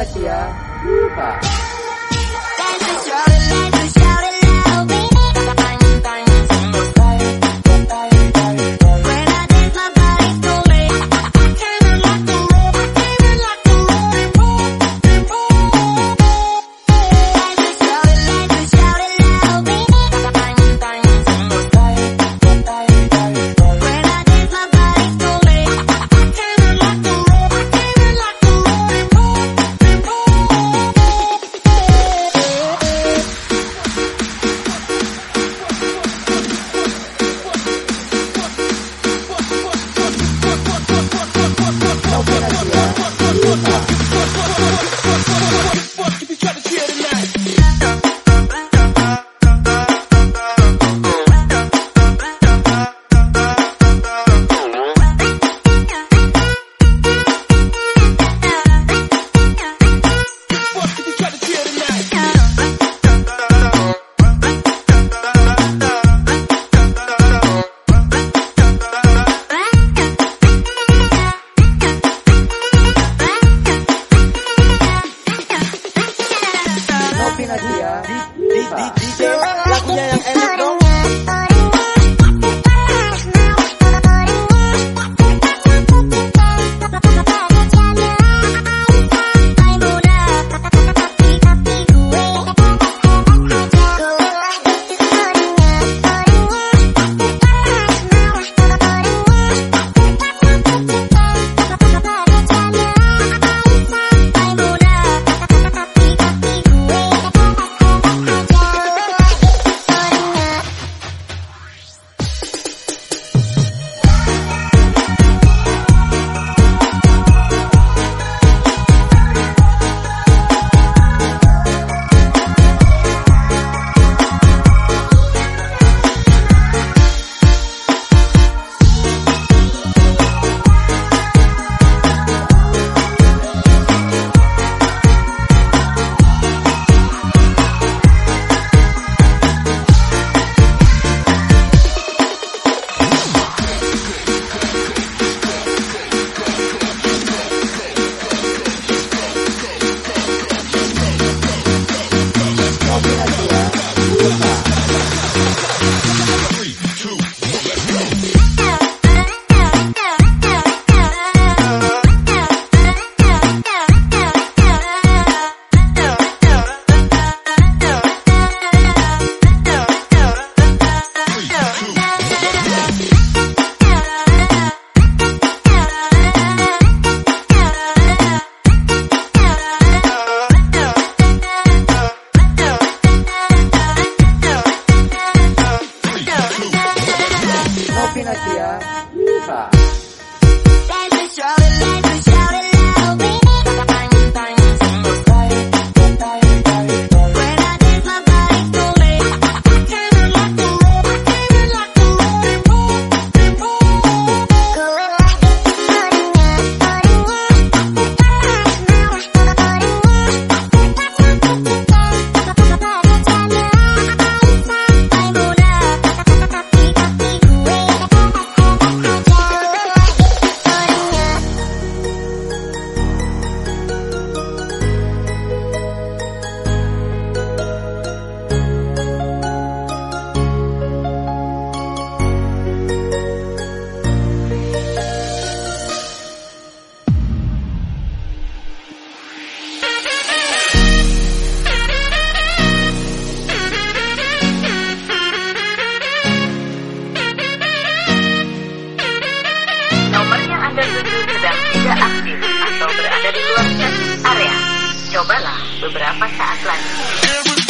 Nadia ya. Lupa. Black.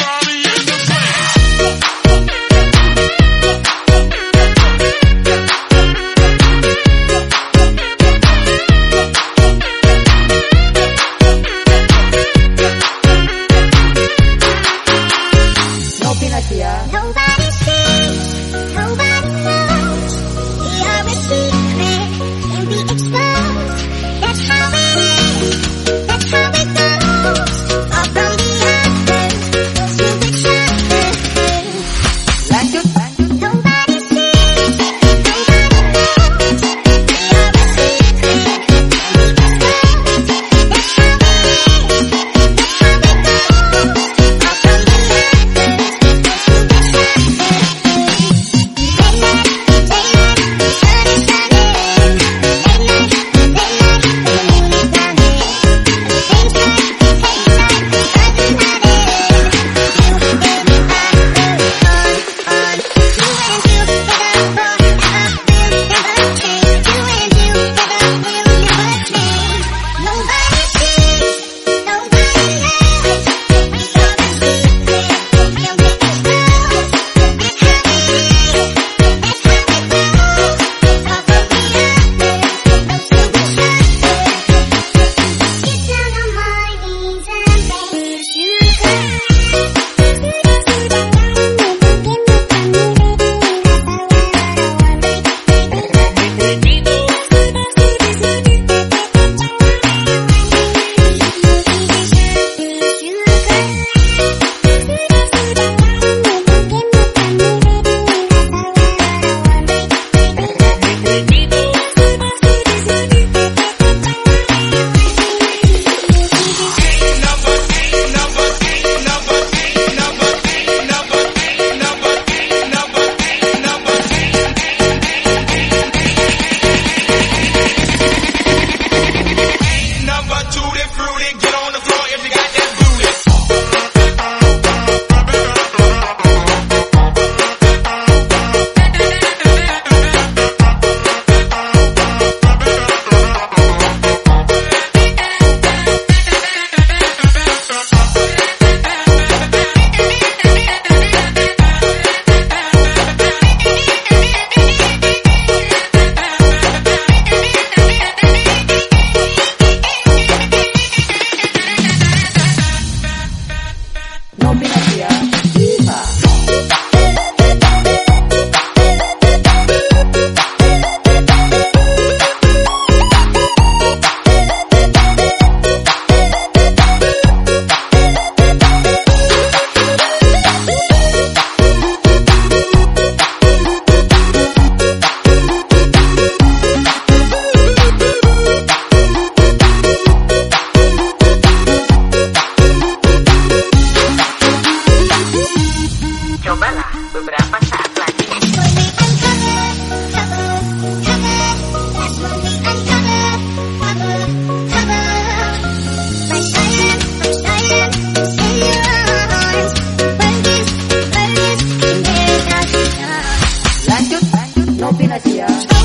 我被他洗